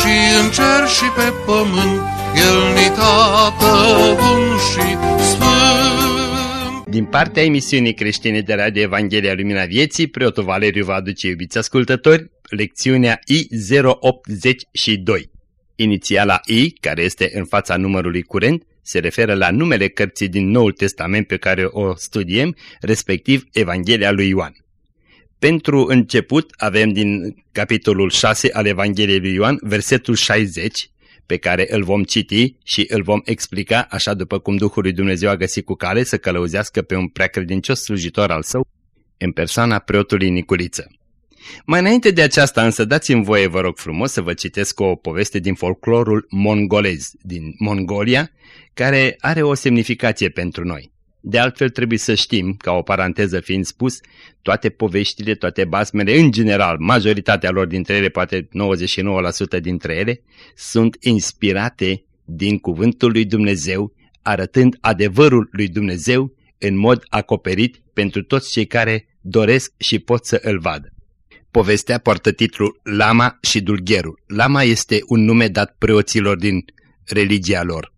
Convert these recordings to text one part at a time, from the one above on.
și în cer și pe pământ, El ni tată bun și sfânt. Din partea emisiunii creștine de Radio Evanghelia Lumina Vieții, preotul Valeriu va aduce, iubiți ascultători, lecțiunea I082. Inițiala I, care este în fața numărului curent, se referă la numele cărții din Noul Testament pe care o studiem, respectiv Evanghelia lui Ioan. Pentru început avem din capitolul 6 al Evangheliei lui Ioan, versetul 60, pe care îl vom citi și îl vom explica așa după cum Duhul lui Dumnezeu a găsit cu cale să călăuzească pe un preacredincios slujitor al său în persoana preotului Niculiță. Mai înainte de aceasta însă dați-mi voie, vă rog frumos, să vă citesc o poveste din folclorul mongolez, din Mongolia, care are o semnificație pentru noi. De altfel trebuie să știm, ca o paranteză fiind spus, toate poveștile, toate basmele, în general, majoritatea lor dintre ele, poate 99% dintre ele, sunt inspirate din cuvântul lui Dumnezeu, arătând adevărul lui Dumnezeu în mod acoperit pentru toți cei care doresc și pot să îl vadă. Povestea poartă titlul Lama și Dulgherul. Lama este un nume dat preoților din religia lor.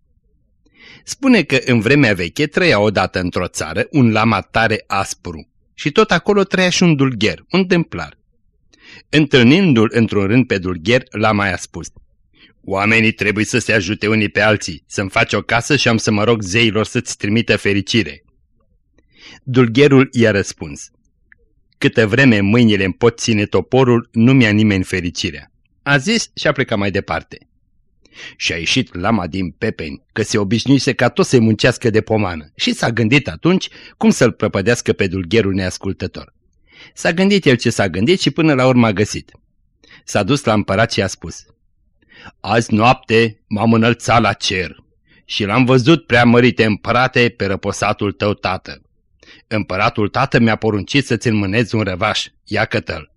Spune că în vremea veche trăia odată într-o țară un lama tare aspru și tot acolo trăia și un dulgher, un templar. Întâlnindu-l într-un rând pe dulgher, lama i-a spus Oamenii trebuie să se ajute unii pe alții, să-mi faci o casă și am să mă rog zeilor să-ți trimită fericire. Dulgherul i-a răspuns Câtă vreme mâinile îmi pot ține toporul, nu mi-a nimeni fericirea. A zis și a plecat mai departe. Și a ieșit lama din pepeni, că se obișnuise ca tot să-i muncească de pomană și s-a gândit atunci cum să-l prăpădească pe dulgherul neascultător. S-a gândit el ce s-a gândit și până la urmă a găsit. S-a dus la împărat și a spus Azi noapte m-am înălțat la cer și l-am văzut prea mărite împărate pe răposatul tău tată. Împăratul tată mi-a poruncit să-ți înmânez un răvaș, ia cătăl.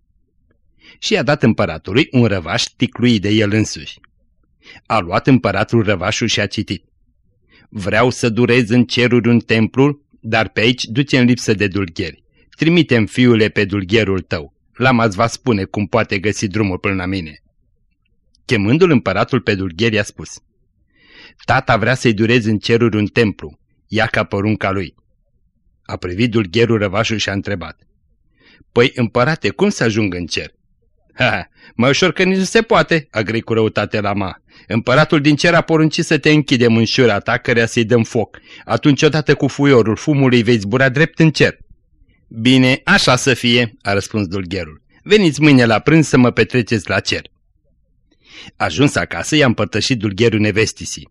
Și i-a dat împăratului un răvaș ticluit de el însuși. A luat împăratul răvașul și a citit. Vreau să durez în ceruri un templu, dar pe aici duce în lipsă de dulgheri. Trimitem fiule pe dulgherul tău. Lama îți va spune cum poate găsi drumul până la mine. Chemându-l împăratul pe dulgheri i-a spus. Tata vrea să-i durezi în ceruri un templu. Ia ca porunca lui. A privit dulgherul răvașul și a întrebat. Păi, împărate, cum să ajung în cer? Ha, mai ușor că nici nu se poate, a grei cu răutate la ma. Împăratul din cer a poruncit să te închidem în șura ta, cărea să-i dăm foc. Atunci odată cu fuiorul fumului vei zbura drept în cer. Bine, așa să fie, a răspuns dulgherul. Veniți mâine la prânz să mă petreceți la cer. Ajuns acasă, i-a împărtășit dulgherul nevestisii.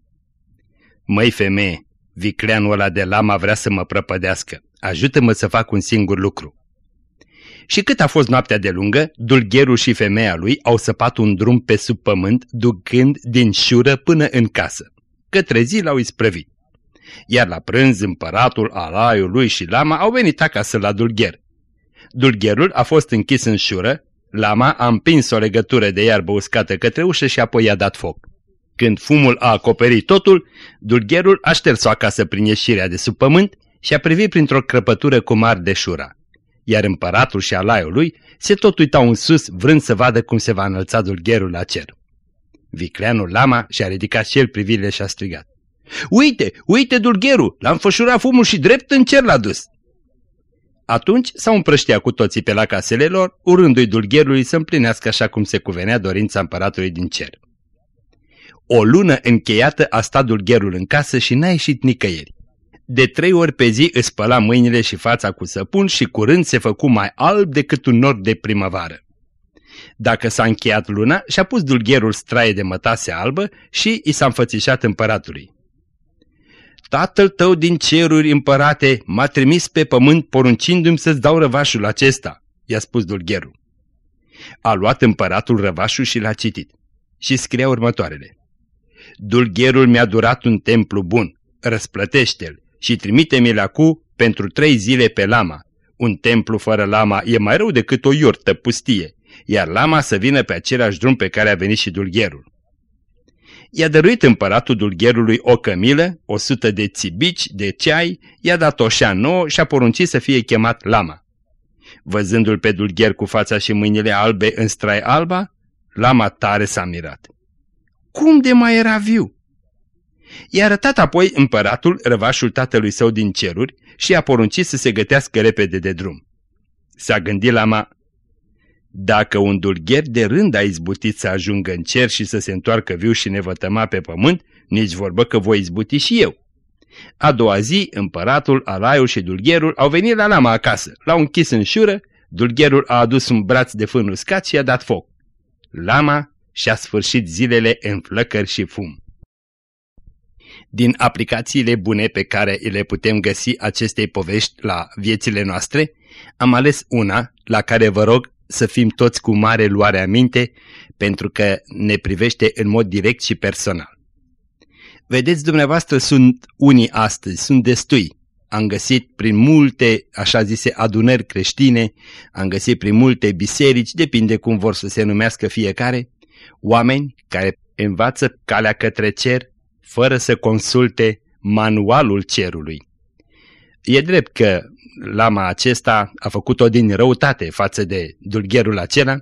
Măi femeie, vicleanul ăla de lama vrea să mă prăpădească. Ajută-mă să fac un singur lucru. Și cât a fost noaptea de lungă, dulgherul și femeia lui au săpat un drum pe sub pământ, ducând din șură până în casă. Către zi l-au isprăvit. Iar la prânz împăratul, alaiul lui și lama au venit acasă la dulgher. Dulgherul a fost închis în șură, lama a împins o legătură de iarbă uscată către ușă și apoi i-a dat foc. Când fumul a acoperit totul, dulgherul a șters-o acasă prin ieșirea de sub pământ și a privit printr-o crăpătură cu mari de șura. Iar împăratul și alaiul lui se tot uitau în sus, vrând să vadă cum se va înălța dulgherul la cer. Vicleanul Lama și-a ridicat și el privirile și a strigat. Uite, uite dulgherul, l-am fășurat fumul și drept în cer l-a dus. Atunci s-au împrăștiat cu toții pe la casele lor, urându-i dulgherului să împlinească așa cum se cuvenea dorința împăratului din cer. O lună încheiată a stat dulgherul în casă și n-a ieșit nicăieri. De trei ori pe zi îți spăla mâinile și fața cu săpun și curând se făcu mai alb decât un nor de primăvară. Dacă s-a încheiat luna, și-a pus dulgherul straie de mătase albă și i s-a înfățișat împăratului. Tatăl tău din ceruri, împărate, m-a trimis pe pământ poruncindu-mi să-ți dau răvașul acesta, i-a spus dulgherul. A luat împăratul răvașul și l-a citit. și scria următoarele. Dulgherul mi-a durat un templu bun, răsplătește-l și trimite-mi-l acu pentru trei zile pe lama. Un templu fără lama e mai rău decât o iurtă pustie, iar lama să vină pe același drum pe care a venit și dulgherul. I-a dăruit împăratul dulgherului o cămilă, o sută de țibici, de ceai, i-a dat o șa nouă și a poruncit să fie chemat lama. Văzându-l pe dulgher cu fața și mâinile albe în strai alba, lama tare s-a mirat. Cum de mai era viu? I-a arătat apoi împăratul răvașul tatălui său din ceruri și a poruncit să se gătească repede de drum. S-a gândit lama, dacă un dulgher de rând a izbutit să ajungă în cer și să se întoarcă viu și nevătăma pe pământ, nici vorbă că voi izbuti și eu. A doua zi, împăratul, alaiul și dulgherul au venit la lama acasă, l-au închis în șură, dulgherul a adus un braț de fân uscat și a dat foc. Lama și-a sfârșit zilele în flăcări și fum. Din aplicațiile bune pe care le putem găsi acestei povești la viețile noastre, am ales una la care vă rog să fim toți cu mare luare aminte, pentru că ne privește în mod direct și personal. Vedeți, dumneavoastră, sunt unii astăzi, sunt destui. Am găsit prin multe, așa zise, adunări creștine, am găsit prin multe biserici, depinde cum vor să se numească fiecare, oameni care învață calea către cer fără să consulte manualul cerului. E drept că lama acesta a făcut-o din răutate față de dulgherul acela,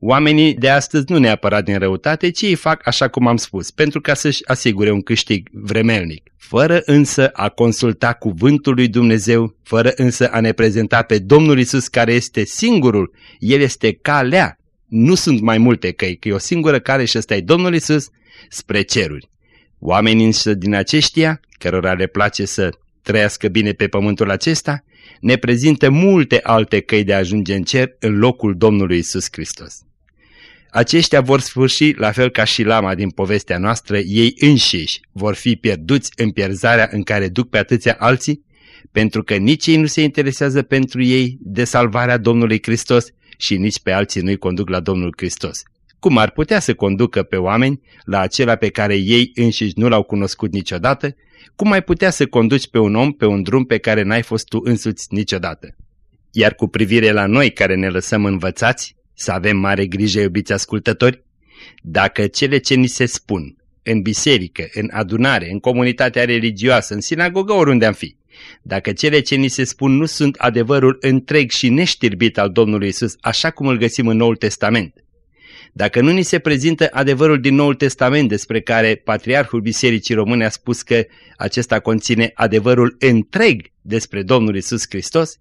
oamenii de astăzi nu neapărat din răutate, ci îi fac așa cum am spus, pentru ca să-și asigure un câștig vremelnic, fără însă a consulta cuvântul lui Dumnezeu, fără însă a ne prezenta pe Domnul Isus care este singurul, El este calea, nu sunt mai multe căi, că e o singură cale și ăsta e Domnul Isus spre ceruri. Oamenii însă din aceștia, cărora le place să trăiască bine pe pământul acesta, ne prezintă multe alte căi de a ajunge în cer în locul Domnului Isus Hristos. Aceștia vor sfârși, la fel ca și lama din povestea noastră, ei înșiși vor fi pierduți în pierzarea în care duc pe atâția alții, pentru că nici ei nu se interesează pentru ei de salvarea Domnului Hristos și nici pe alții nu-i conduc la Domnul Hristos. Cum ar putea să conducă pe oameni la acela pe care ei înșiși nu l-au cunoscut niciodată cum ai putea să conduci pe un om pe un drum pe care n-ai fost tu însuți niciodată? Iar cu privire la noi care ne lăsăm învățați, să avem mare grijă, iubiți ascultători, dacă cele ce ni se spun în biserică, în adunare, în comunitatea religioasă, în sinagogă, oriunde am fi, dacă cele ce ni se spun nu sunt adevărul întreg și neștirbit al Domnului Isus, așa cum îl găsim în Noul Testament, dacă nu ni se prezintă adevărul din Noul Testament despre care Patriarhul Bisericii Române a spus că acesta conține adevărul întreg despre Domnul Isus Hristos,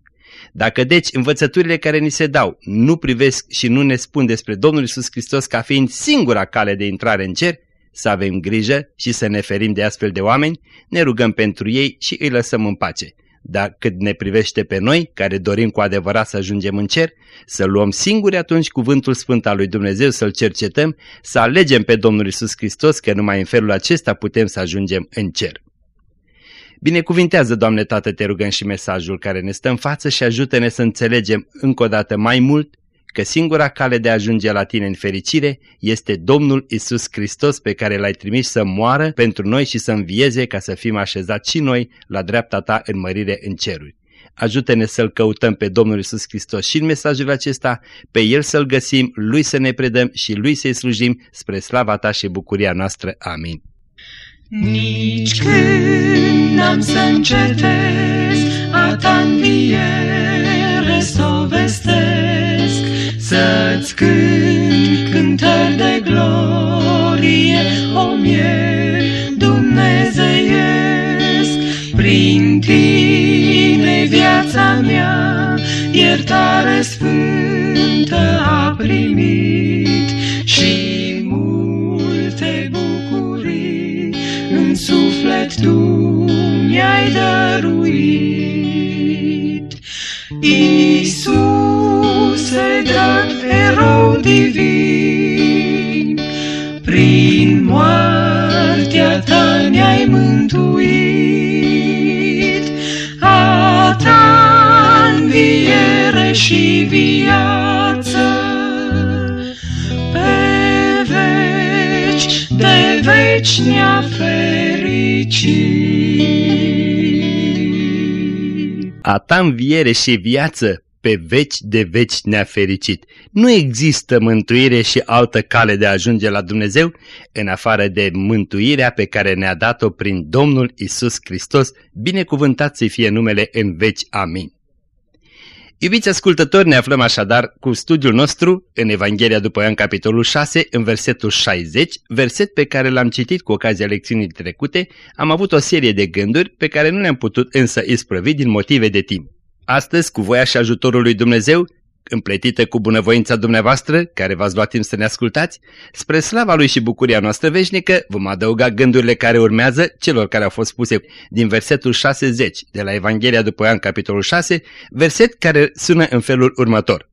dacă deci învățăturile care ni se dau nu privesc și nu ne spun despre Domnul Isus Hristos ca fiind singura cale de intrare în cer, să avem grijă și să ne ferim de astfel de oameni, ne rugăm pentru ei și îi lăsăm în pace dar cât ne privește pe noi, care dorim cu adevărat să ajungem în cer, să luăm singuri atunci cuvântul sfânt al lui Dumnezeu, să-L cercetăm, să alegem pe Domnul Isus Hristos, că numai în felul acesta putem să ajungem în cer. Binecuvintează, Doamne Tată, te rugăm și mesajul care ne stă în față și ajută-ne să înțelegem încă o dată mai mult că singura cale de a ajunge la tine în fericire este Domnul Isus Hristos pe care l-ai trimis să moară pentru noi și să învieze ca să fim așezați și noi la dreapta ta în mărire în ceruri. Ajută-ne să-L căutăm pe Domnul Isus Hristos și în mesajul acesta, pe El să-L găsim, Lui să ne predăm și Lui să-i slujim spre slava Ta și bucuria noastră. Amin. Nici când n-am să încetez iertare sfântă a primit și multe bucurii în suflet tu mi-ai dăruit. Iisuse, dat erou divin, prin moartea ta ne-ai mântuit, veci ne-a fericit. A ta înviere și viață pe veci de veci ne-a fericit. Nu există mântuire și altă cale de a ajunge la Dumnezeu în afară de mântuirea pe care ne-a dat-o prin Domnul Isus Hristos, binecuvântat să fie numele în veci. Amin. Iubiți ascultători, ne aflăm așadar cu studiul nostru în Evanghelia după Ioan, capitolul 6, în versetul 60, verset pe care l-am citit cu ocazia lecțiunii trecute, am avut o serie de gânduri pe care nu le-am putut însă isprăvi din motive de timp. Astăzi, cu voia și ajutorul lui Dumnezeu, împletită cu bunăvoința dumneavoastră, care v-ați luat timp să ne ascultați, spre slava lui și bucuria noastră veșnică, vom adăuga gândurile care urmează celor care au fost puse din versetul 60 de la Evanghelia după Ioan, capitolul 6, verset care sună în felul următor.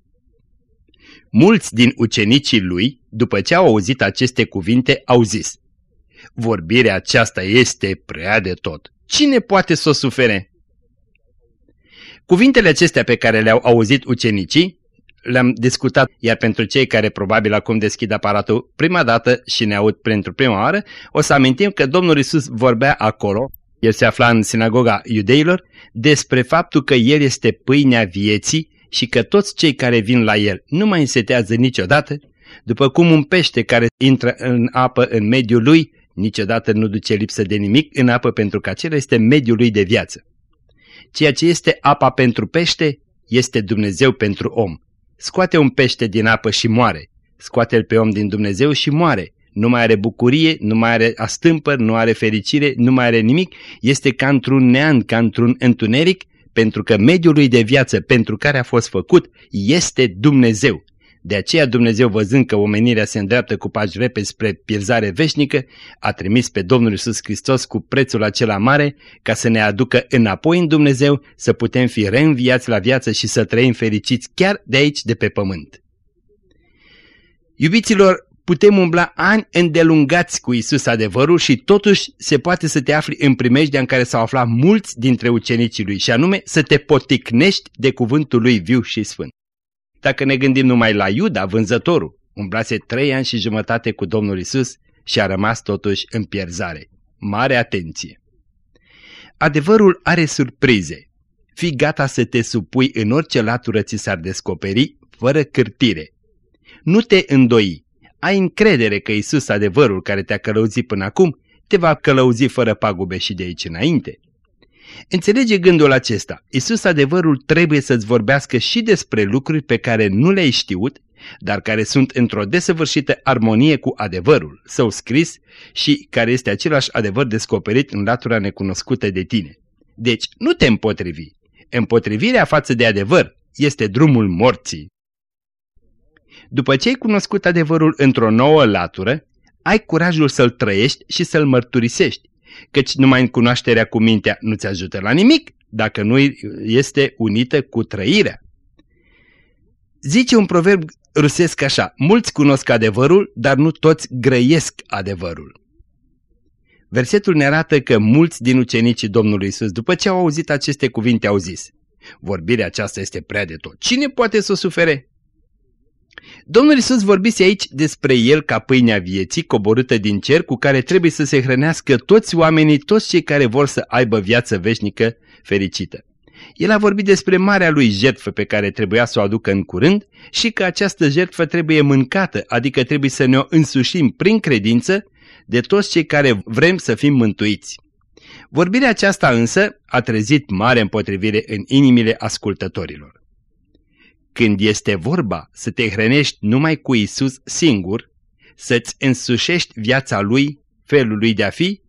Mulți din ucenicii lui, după ce au auzit aceste cuvinte, au zis, Vorbirea aceasta este prea de tot. Cine poate să o sufere? Cuvintele acestea pe care le-au auzit ucenicii le-am discutat, iar pentru cei care probabil acum deschid aparatul prima dată și ne aud pentru prima oară, o să amintim că Domnul Isus vorbea acolo, el se afla în sinagoga iudeilor, despre faptul că El este pâinea vieții și că toți cei care vin la El nu mai însetează niciodată, după cum un pește care intră în apă în mediul lui, niciodată nu duce lipsă de nimic în apă pentru că acela este mediul lui de viață. Ceea ce este apa pentru pește, este Dumnezeu pentru om. Scoate un pește din apă și moare. Scoate-l pe om din Dumnezeu și moare. Nu mai are bucurie, nu mai are astâmpăr, nu are fericire, nu mai are nimic. Este ca într-un nean, ca într-un întuneric, pentru că mediul lui de viață pentru care a fost făcut este Dumnezeu. De aceea Dumnezeu, văzând că omenirea se îndreaptă cu pași repede spre pierzare veșnică, a trimis pe Domnul Isus Hristos cu prețul acela mare ca să ne aducă înapoi în Dumnezeu, să putem fi reînviați la viață și să trăim fericiți chiar de aici, de pe pământ. Iubiților, putem umbla ani îndelungați cu Isus adevărul și totuși se poate să te afli în primejdea în care s-au aflat mulți dintre ucenicii lui și anume să te poticnești de cuvântul lui viu și sfânt. Dacă ne gândim numai la Iuda, vânzătorul, umblase trei ani și jumătate cu Domnul Isus și a rămas totuși în pierzare. Mare atenție! Adevărul are surprize. Fii gata să te supui în orice latură ți s-ar descoperi, fără cârtire. Nu te îndoi. Ai încredere că Isus, adevărul care te-a călăuzit până acum, te va călăuzi fără pagube și de aici înainte. Înțelege gândul acesta. Isus adevărul trebuie să-ți vorbească și despre lucruri pe care nu le-ai știut, dar care sunt într-o desăvârșită armonie cu adevărul său scris și care este același adevăr descoperit în latura necunoscută de tine. Deci, nu te împotrivi. Împotrivirea față de adevăr este drumul morții. După ce ai cunoscut adevărul într-o nouă latură, ai curajul să-l trăiești și să-l mărturisești, căci numai în cunoașterea cu mintea nu ți ajută la nimic dacă nu este unită cu trăirea. Zice un proverb rusesc așa, mulți cunosc adevărul, dar nu toți grăiesc adevărul. Versetul ne arată că mulți din ucenicii Domnului Isus, după ce au auzit aceste cuvinte, au zis, vorbirea aceasta este prea de tot. Cine poate să o sufere? Domnul Isus vorbise aici despre El ca pâinea vieții coborâtă din cer cu care trebuie să se hrănească toți oamenii, toți cei care vor să aibă viață veșnică fericită. El a vorbit despre marea lui jertfă pe care trebuia să o aducă în curând și că această jertfă trebuie mâncată, adică trebuie să ne o însușim prin credință de toți cei care vrem să fim mântuiți. Vorbirea aceasta însă a trezit mare împotrivire în inimile ascultătorilor. Când este vorba să te hrănești numai cu Isus singur, să-ți însușești viața Lui, felul Lui de a fi,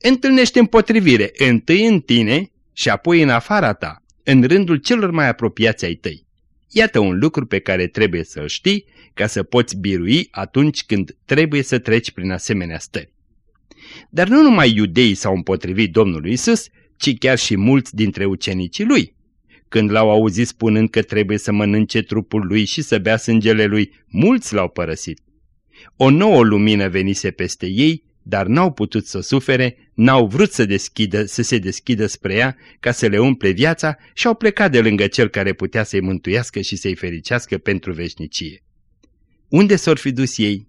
întâlnești împotrivire întâi în tine și apoi în afara ta, în rândul celor mai apropiați ai tăi. Iată un lucru pe care trebuie să-l știi ca să poți birui atunci când trebuie să treci prin asemenea stări. Dar nu numai iudeii s-au împotrivit Domnului Isus, ci chiar și mulți dintre ucenicii lui. Când l-au auzit spunând că trebuie să mănânce trupul lui și să bea sângele lui, mulți l-au părăsit. O nouă lumină venise peste ei, dar n-au putut să sufere, n-au vrut să, deschidă, să se deschidă spre ea ca să le umple viața și au plecat de lângă cel care putea să-i mântuiască și să-i fericească pentru veșnicie. Unde s-or fi dus ei?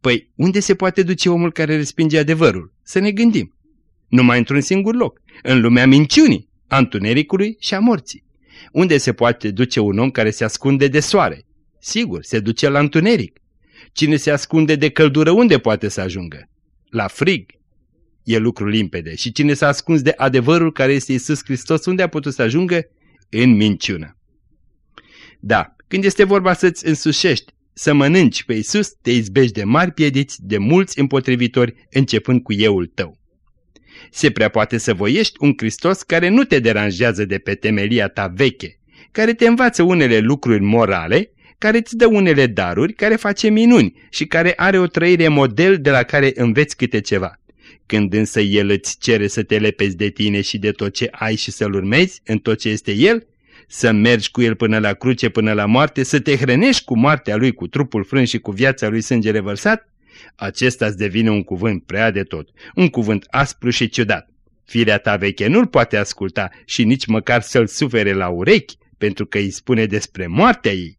Păi, unde se poate duce omul care respinge adevărul? Să ne gândim. Numai într-un singur loc, în lumea minciunii, a întunericului și a morții. Unde se poate duce un om care se ascunde de soare? Sigur, se duce la întuneric. Cine se ascunde de căldură, unde poate să ajungă? La frig. E lucru limpede. Și cine s-a ascuns de adevărul care este Isus Hristos, unde a putut să ajungă? În minciună. Da, când este vorba să-ți însușești, să mănânci pe Isus, te izbești de mari piediți, de mulți împotrivitori, începând cu euul tău. Se prea poate să voiești un Hristos care nu te deranjează de pe temelia ta veche, care te învață unele lucruri morale, care îți dă unele daruri, care face minuni și care are o trăire model de la care înveți câte ceva. Când însă El îți cere să te lepezi de tine și de tot ce ai și să-L urmezi în tot ce este El, să mergi cu El până la cruce, până la moarte, să te hrănești cu moartea Lui, cu trupul frânt și cu viața Lui sânge revărsat, acesta îți devine un cuvânt prea de tot, un cuvânt aspru și ciudat. Firea ta veche nu-l poate asculta și nici măcar să-l sufere la urechi, pentru că îi spune despre moartea ei.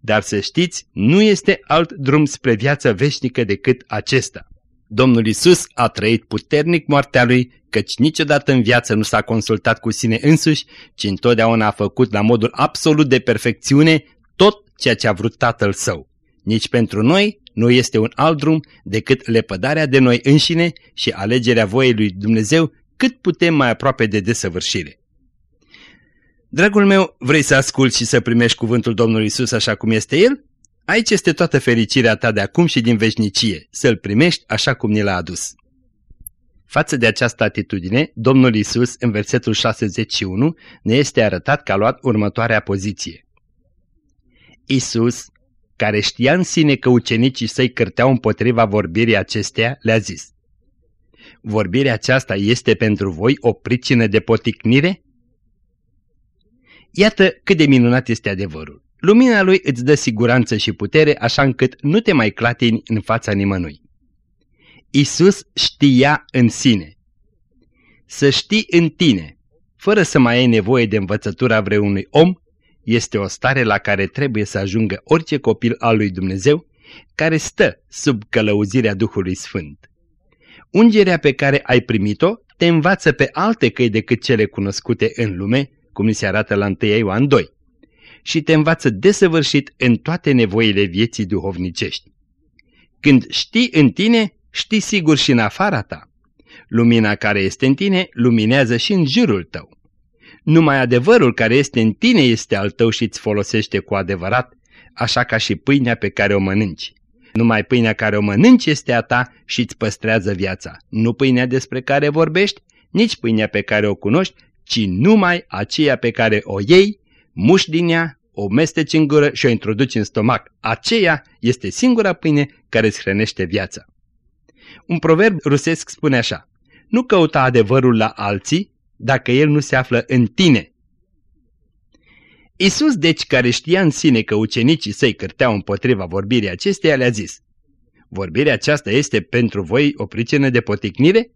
Dar să știți, nu este alt drum spre viața veșnică decât acesta. Domnul Isus a trăit puternic moartea lui, căci niciodată în viață nu s-a consultat cu sine însuși, ci întotdeauna a făcut la modul absolut de perfecțiune tot ceea ce a vrut Tatăl Său. Nici pentru noi nu este un alt drum decât lepădarea de noi înșine și alegerea voiei lui Dumnezeu cât putem mai aproape de desăvârșire. Dragul meu, vrei să asculți și să primești cuvântul Domnului Isus așa cum este El? Aici este toată fericirea ta de acum și din veșnicie, să-L primești așa cum ni l-a adus. Față de această atitudine, Domnul Isus, în versetul 61, ne este arătat că a luat următoarea poziție. Isus, care știa în sine că ucenicii săi cârteau împotriva vorbirii acesteia, le-a zis Vorbirea aceasta este pentru voi o pricină de poticnire? Iată cât de minunat este adevărul. Lumina lui îți dă siguranță și putere așa încât nu te mai clatini în fața nimănui. Isus știa în sine. Să știi în tine, fără să mai ai nevoie de învățătura vreunui om, este o stare la care trebuie să ajungă orice copil al lui Dumnezeu care stă sub călăuzirea Duhului Sfânt. Ungerea pe care ai primit-o te învață pe alte căi decât cele cunoscute în lume, cum ni se arată la 1 Ioan 2, și te învață desăvârșit în toate nevoile vieții duhovnicești. Când știi în tine, știi sigur și în afara ta. Lumina care este în tine luminează și în jurul tău. Numai adevărul care este în tine este al tău și îți folosește cu adevărat, așa ca și pâinea pe care o mănânci. Numai pâinea care o mănânci este a ta și îți păstrează viața. Nu pâinea despre care vorbești, nici pâinea pe care o cunoști, ci numai aceea pe care o iei, muși din ea, o mesteci în gură și o introduci în stomac. Aceea este singura pâine care îți hrănește viața. Un proverb rusesc spune așa, nu căuta adevărul la alții dacă el nu se află în tine. Isus, deci, care știa în sine că ucenicii săi cârteau împotriva vorbirii acesteia, le-a zis, Vorbirea aceasta este pentru voi o pricină de poticnire?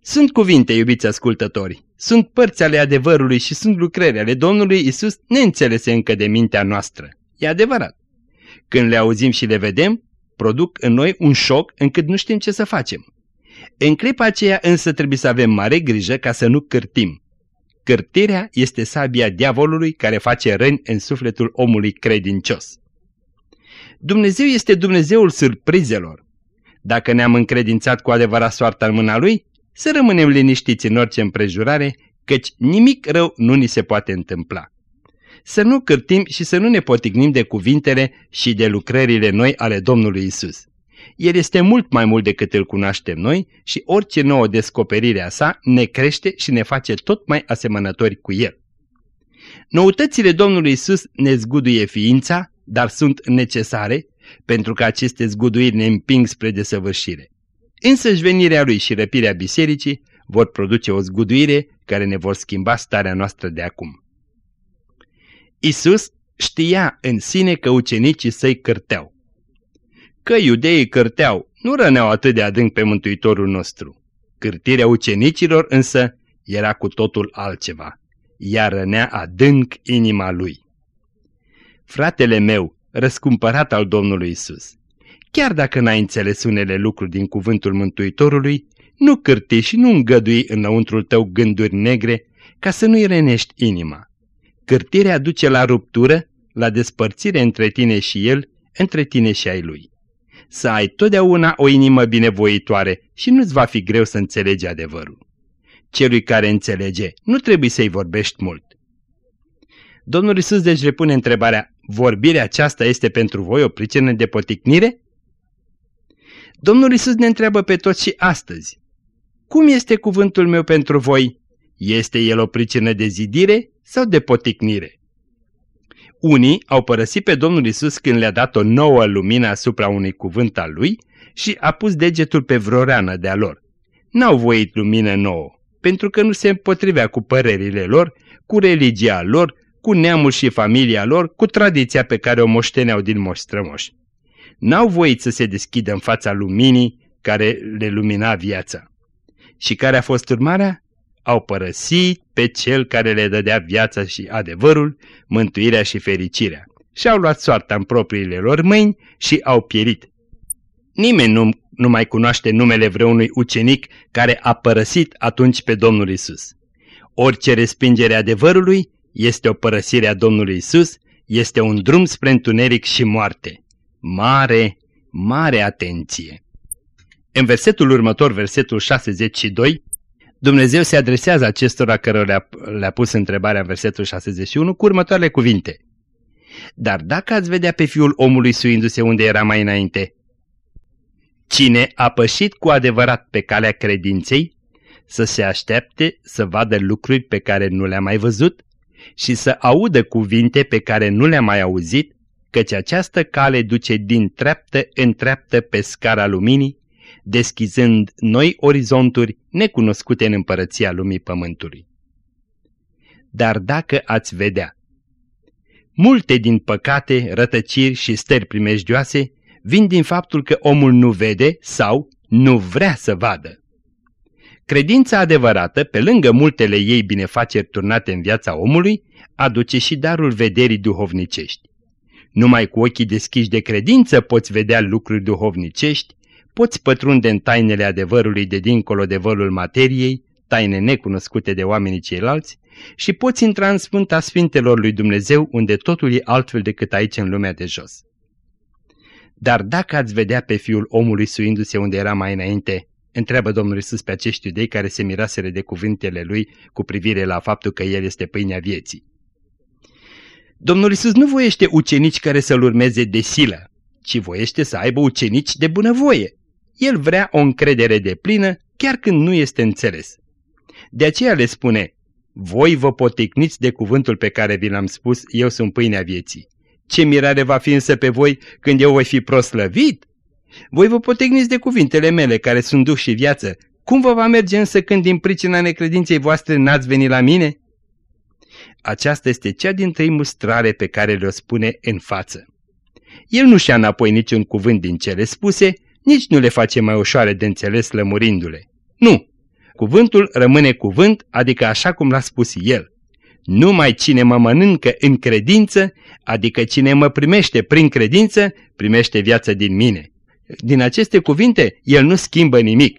Sunt cuvinte, iubiți ascultători, sunt părți ale adevărului și sunt lucrări ale Domnului Isus neînțelese încă de mintea noastră. E adevărat. Când le auzim și le vedem, produc în noi un șoc încât nu știm ce să facem. În clipa aceea însă trebuie să avem mare grijă ca să nu cârtim. Cârtirea este sabia diavolului care face răni în sufletul omului credincios. Dumnezeu este Dumnezeul surprizelor. Dacă ne-am încredințat cu adevărat soarta în mâna Lui, să rămânem liniștiți în orice împrejurare, căci nimic rău nu ni se poate întâmpla. Să nu cârtim și să nu ne potignim de cuvintele și de lucrările noi ale Domnului Isus. El este mult mai mult decât îl cunoaștem noi și orice nouă descoperire a sa ne crește și ne face tot mai asemănători cu el. Noutățile Domnului Isus ne zguduie ființa, dar sunt necesare pentru că aceste zguduiri ne împing spre desăvârșire. Însăși venirea lui și răpirea bisericii vor produce o zguduire care ne vor schimba starea noastră de acum. Isus știa în sine că ucenicii săi cărteau. Că iudeii cărteau nu răneau atât de adânc pe Mântuitorul nostru. Cârtirea ucenicilor însă era cu totul altceva. Ea rănea adânc inima lui. Fratele meu, răscumpărat al Domnului Isus, chiar dacă n-ai înțeles unele lucruri din cuvântul Mântuitorului, nu cârti și nu îngădui înăuntrul tău gânduri negre ca să nu-i renești inima. Cârtirea duce la ruptură, la despărțire între tine și el, între tine și ai lui. Să ai totdeauna o inimă binevoitoare și nu-ți va fi greu să înțelegi adevărul. Celui care înțelege, nu trebuie să-i vorbești mult. Domnul Isus deci repune întrebarea, vorbirea aceasta este pentru voi o pricină de poticnire? Domnul Isus ne întreabă pe toți și astăzi, cum este cuvântul meu pentru voi? Este el o pricină de zidire sau de poticnire? Unii au părăsit pe Domnul Isus când le-a dat o nouă lumină asupra unui cuvânt al lui și a pus degetul pe vreo rană de-a lor. N-au voit lumină nouă, pentru că nu se împotrivea cu părerile lor, cu religia lor, cu neamul și familia lor, cu tradiția pe care o moșteneau din moși strămoși. N-au voit să se deschidă în fața luminii care le lumina viața. Și care a fost urmarea? Au părăsit pe cel care le dădea viața și adevărul, mântuirea și fericirea. Și-au luat soarta în propriile lor mâini și au pierit. Nimeni nu, nu mai cunoaște numele vreunui ucenic care a părăsit atunci pe Domnul Isus. Orice respingere adevărului este o părăsire a Domnului Isus, este un drum spre întuneric și moarte. Mare, mare atenție! În versetul următor, versetul 62, Dumnezeu se adresează acestora cărora le-a, le pus întrebarea în versetul 61 cu următoarele cuvinte. Dar dacă ați vedea pe fiul omului suindu-se unde era mai înainte, cine a pășit cu adevărat pe calea credinței, să se aștepte să vadă lucruri pe care nu le-a mai văzut și să audă cuvinte pe care nu le-a mai auzit, căci această cale duce din treaptă în treaptă pe scara luminii, deschizând noi orizonturi necunoscute în împărăția lumii pământului. Dar dacă ați vedea, multe din păcate, rătăciri și stări primejdioase vin din faptul că omul nu vede sau nu vrea să vadă. Credința adevărată, pe lângă multele ei binefaceri turnate în viața omului, aduce și darul vederii duhovnicești. Numai cu ochii deschiși de credință poți vedea lucruri duhovnicești, poți pătrunde în tainele adevărului de dincolo de vălul materiei, taine necunoscute de oamenii ceilalți, și poți intra în Sfânta Sfintelor lui Dumnezeu, unde totul e altfel decât aici în lumea de jos. Dar dacă ați vedea pe fiul omului suindu-se unde era mai înainte, întreabă Domnul Isus pe acești iudei care se miraseră de cuvintele lui cu privire la faptul că El este pâinea vieții. Domnul Isus nu voiește ucenici care să-L urmeze de silă, ci voiește să aibă ucenici de bunăvoie. El vrea o încredere de plină, chiar când nu este înțeles. De aceea le spune, voi vă poticniți de cuvântul pe care vi l-am spus, eu sunt pâinea vieții. Ce mirare va fi însă pe voi când eu voi fi proslăvit? Voi vă potegniți de cuvintele mele care sunt duh și viață. Cum vă va merge însă când din pricina necredinței voastre n-ați venit la mine? Aceasta este cea din tăi mustrare pe care le-o spune în față. El nu și-a înapoi niciun cuvânt din cele spuse, nici nu le face mai ușoare de înțeles lămurindu-le. Nu! Cuvântul rămâne cuvânt, adică așa cum l-a spus el. Numai cine mă mănâncă în credință, adică cine mă primește prin credință, primește viață din mine. Din aceste cuvinte, el nu schimbă nimic.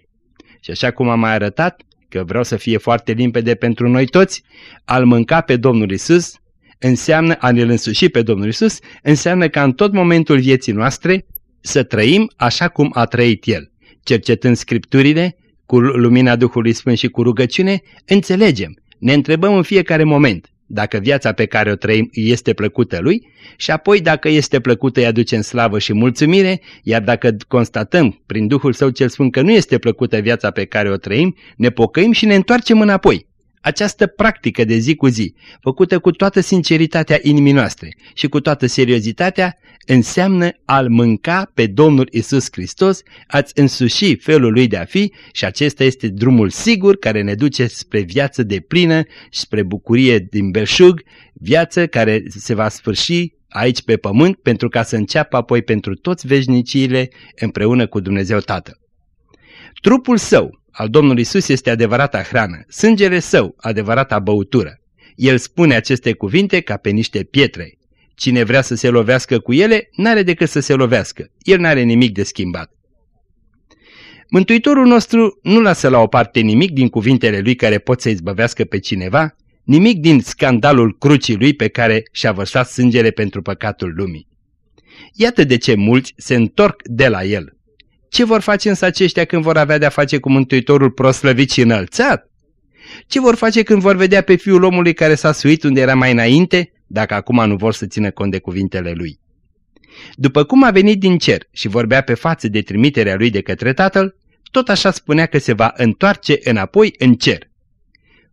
Și așa cum am mai arătat, că vreau să fie foarte limpede pentru noi toți, al mânca pe Domnul Isus înseamnă a ne însuși pe Domnul Isus, înseamnă ca în tot momentul vieții noastre să trăim așa cum a trăit El. Cercetând Scripturile, cu lumina Duhului Sfânt și cu rugăciune, înțelegem, ne întrebăm în fiecare moment dacă viața pe care o trăim este plăcută Lui și apoi dacă este plăcută îi aducem slavă și mulțumire, iar dacă constatăm prin Duhul Său cel Sfânt că nu este plăcută viața pe care o trăim, ne pocăim și ne întoarcem înapoi. Această practică de zi cu zi, făcută cu toată sinceritatea inimii noastre și cu toată seriozitatea, înseamnă al mânca pe Domnul Isus Hristos, ați însuși felul lui de a fi și acesta este drumul sigur care ne duce spre viață de plină și spre bucurie din belșug, viață care se va sfârși aici pe pământ pentru ca să înceapă apoi pentru toți veșniciile împreună cu Dumnezeu Tatăl. Trupul său, al Domnului Isus este adevărata hrană, sângele său adevărata băutură. El spune aceste cuvinte ca pe niște pietre. Cine vrea să se lovească cu ele, n-are decât să se lovească. El n-are nimic de schimbat. Mântuitorul nostru nu lasă la o parte nimic din cuvintele lui care pot să izbăvească pe cineva, nimic din scandalul crucii lui pe care și-a vărsat sângele pentru păcatul lumii. Iată de ce mulți se întorc de la el. Ce vor face însă aceștia când vor avea de-a face cu Mântuitorul proslăvit și înălțat? Ce vor face când vor vedea pe fiul omului care s-a suit unde era mai înainte, dacă acum nu vor să țină cont de cuvintele lui? După cum a venit din cer și vorbea pe față de trimiterea lui de către tatăl, tot așa spunea că se va întoarce înapoi în cer.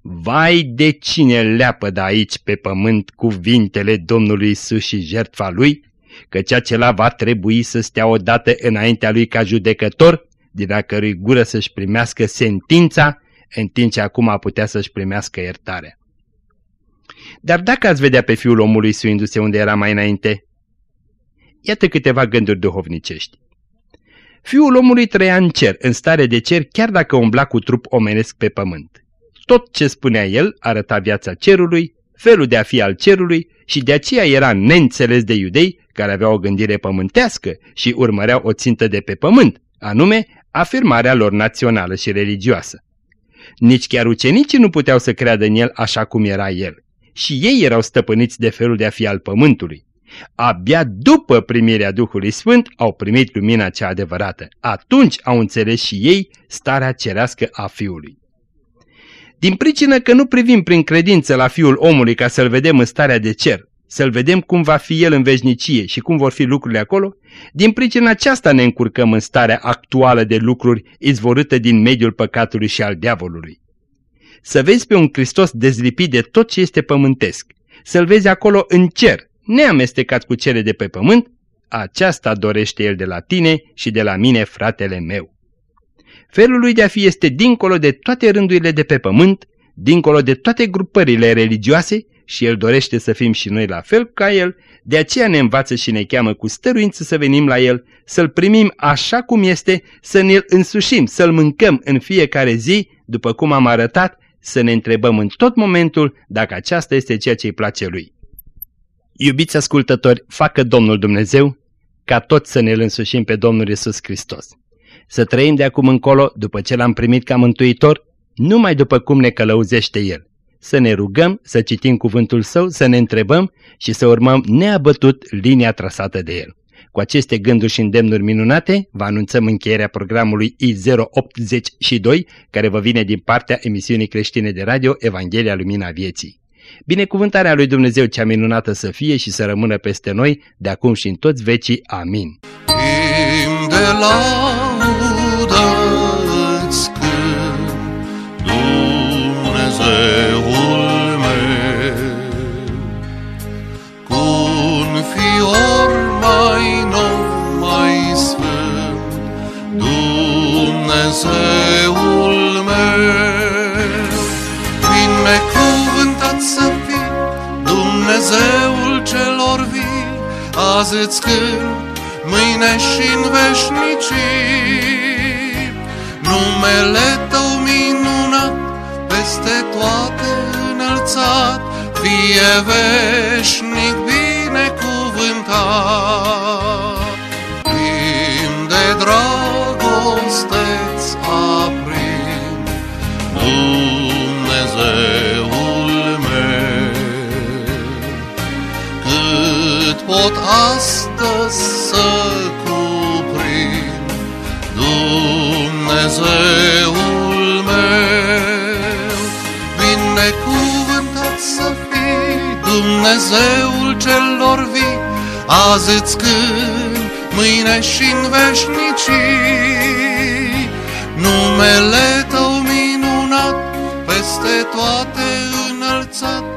Vai de cine leapă de aici pe pământ cuvintele Domnului Isus și jertfa lui, căci acela va trebui să stea odată înaintea lui ca judecător, din a cărui gură să-și primească sentința, în timp ce acum a putea să-și primească iertarea. Dar dacă ați vedea pe fiul omului suindu-se unde era mai înainte, iată câteva gânduri duhovnicești. Fiul omului trăia în cer, în stare de cer, chiar dacă umbla cu trup omenesc pe pământ. Tot ce spunea el arăta viața cerului, felul de a fi al cerului și de aceea era neînțeles de iudei care aveau o gândire pământească și urmăreau o țintă de pe pământ, anume afirmarea lor națională și religioasă. Nici chiar ucenicii nu puteau să creadă în el așa cum era el. Și ei erau stăpâniți de felul de a fi al pământului. Abia după primirea Duhului Sfânt au primit lumina cea adevărată. Atunci au înțeles și ei starea cerească a Fiului. Din pricină că nu privim prin credință la Fiul omului ca să-L vedem în starea de cer, să-L vedem cum va fi El în veșnicie și cum vor fi lucrurile acolo, din pricina aceasta ne încurcăm în starea actuală de lucruri izvorâtă din mediul păcatului și al diavolului. Să vezi pe un Hristos dezlipit de tot ce este pământesc, să-L vezi acolo în cer, neamestecat cu cele de pe pământ, aceasta dorește El de la tine și de la mine, fratele meu. Felul lui de a fi este dincolo de toate rândurile de pe pământ, dincolo de toate grupările religioase și El dorește să fim și noi la fel ca El, de aceea ne învață și ne cheamă cu stăruință să venim la El, să-L primim așa cum este, să ne-L însușim, să-L mâncăm în fiecare zi, după cum am arătat, să ne întrebăm în tot momentul dacă aceasta este ceea ce îi place Lui. Iubiți ascultători, facă Domnul Dumnezeu ca toți să ne însușim pe Domnul Isus Hristos. Să trăim de acum încolo, după ce l-am primit ca mântuitor, numai după cum ne călăuzește El. Să ne rugăm, să citim cuvântul Său, să ne întrebăm și să urmăm neabătut linia trasată de El. Cu aceste gânduri și îndemnuri minunate, vă anunțăm încheierea programului I082, care vă vine din partea emisiunii creștine de radio Evanghelia Lumina Vieții. Binecuvântarea lui Dumnezeu cea minunată să fie și să rămână peste noi, de acum și în toți vecii. Amin. Timp de laudă Dumnezeul meu, cu un fior mai nou, mai sfânt, Dumnezeul meu, binecuvântat să fii, Dumnezeul celor vii, azi îți cânt, mâine și în veșnicii. Numele Tău minunat, peste toate înălțat, fie veșnic binecuvântat. Timp de dragoste-ți aprind, Dumnezeul meu, cât pot astăzi să Dumnezeul celor vii, azi îți cânt, mâine și în veșnicii, numele Tău minunat, peste toate înălțat, fie veșnic